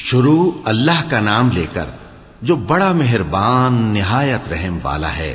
शुरू अल्लाह का नाम लेकर जो बड़ा मेहरबान निहायत रहम वाला है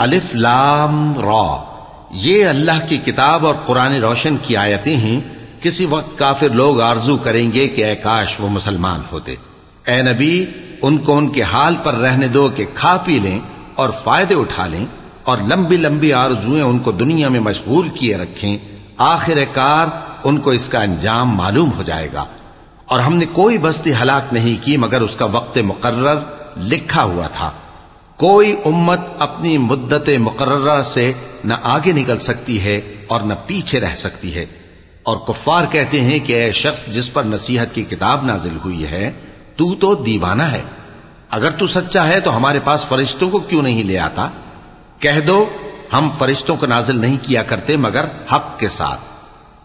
अलिफ लाम रॉ। ये अल्लाह की किताब और कुरान रोशन की आयतें हैं। किसी वक्त काफिर लोग आरज़ू करेंगे कि काश वो मुसलमान होते। ए नबी, उनको उनके हाल पर रहने दो कि खा पी लें और फ़ायदे उठा लें और लंबी लंबी आरजुएँ उनको दुनिया में मशगूल किए रखें। आखिर कार उनको इसका अंजाम मालूम हो जाएगा। और हमने कोई बस्ती हलाक नहीं की, मगर उसका वक्त मुकर्र लिखा हुआ था। कोई उम्मत अपनी मुद्दत मुकर्रा से न आगे निकल सकती है और न पीछे रह सकती है। और कुफ्फार कहते हैं कि, ऐ शख्स, जिस पर नसीहत की किताब नाजिल हुई है, तू तो दीवाना है। अगर तू सच्चा है तो हमारे पास फरिश्तों को क्यों नहीं ले आता? कह दो, हम फरिश्तों को नाजिल नहीं किया करते, मगर हक के साथ।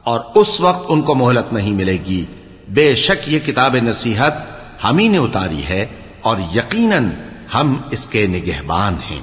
और उस वक्त उनको मोहलत नहीं मिलेगी। बेशक ये किताब नसीहत हम ही ने उतारी है, और यकीनन हम इसके निगहबान हैं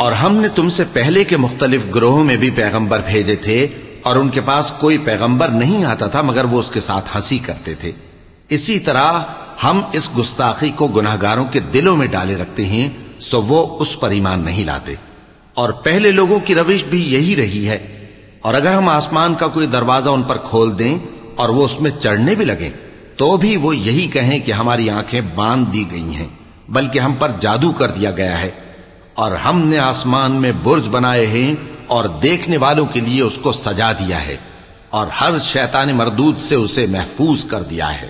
और हमने तुमसे पहले के मुख्तलिफ़ ग्रोहों में भी पैगंबर भेजे थे, और उनके पास कोई पैगंबर नहीं आता था, मगर वो उसके साथ हँसी करते थे। इसी तरह हम इस गुस्ताखी को गुनाहगारों के दिलों में डाले रखते हैं, सो वो उस पर ईमान नहीं लाते। और पहले लोगों की रविश भी यही रही है। और अगर हम आसमान का कोई दरवाज़ा उन पर खोल दें, और वो उसमें चढ़ने भी लगे तो भी वो यही कहें कि हमारी आँखें बाँध दी गई हैं, बल्कि हम पर जादू कर दिया गया है। और हमने आसमान में बुर्ज बनाए हैं और देखने वालों के लिए उसको सजा दिया है और हर शैतान मरदूद से उसे महफूज कर दिया है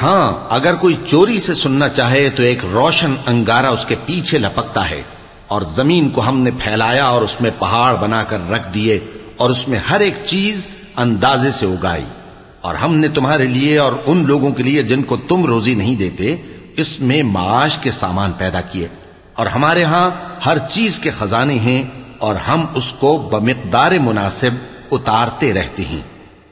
हाँ अगर कोई चोरी से सुनना चाहे तो एक रोशन अंगारा उसके पीछे लपकता है और जमीन को हमने फैलाया और उसमें पहाड़ बनाकर रख दिए और उसमें हर एक चीज अंदाजे से उगाई और हमने तुम्हारे लिए और उन लोगों के लिए जिनको तुम रोजी नहीं देते इसमें माश के सामान पैदा किए और हमारे यहां हर चीज के खजाने हैं और हम उसको बमिकदार मुनासिब उतारते रहते हैं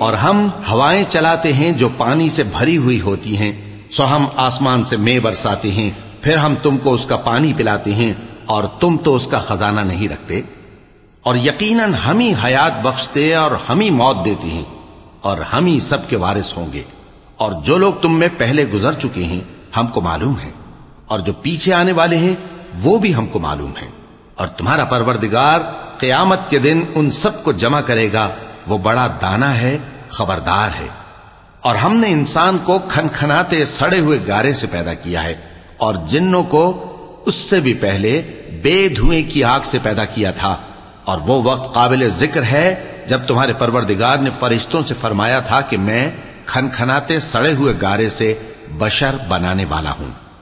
और हम हवाएं चलाते हैं जो पानी से भरी हुई होती हैं सो हम आसमान से मे बरसाते हैं फिर हम तुमको उसका पानी पिलाते हैं और तुम तो उसका खजाना नहीं रखते और यकीनन हम ही हयात बख्शते और हम ही मौत देते हैं और हम ही सबके वारिस होंगे। और जो लोग तुम में पहले गुजर चुके हैं, हमको मालूम है। और जो पीछे आने वाले हैं, वो भी हमको मालूम है। और तुम्हारा परवरदिगार कयामत के दिन उन सबको जमा करेगा, वो बड़ा दाना है, खबरदार है। और हमने इंसान को खनखनाते सड़े हुए गारे से पैदा किया है, और जिन्नों को उससे भी पहले बेधुएँ की आग से पैदा किया था और वो वक्त काबिल ज़िक्र है जब तुम्हारे परवरदिगार ने फरिश्तों से फरमाया था कि मैं खनखनाते सड़े हुए गारे से बशर बनाने वाला हूँ।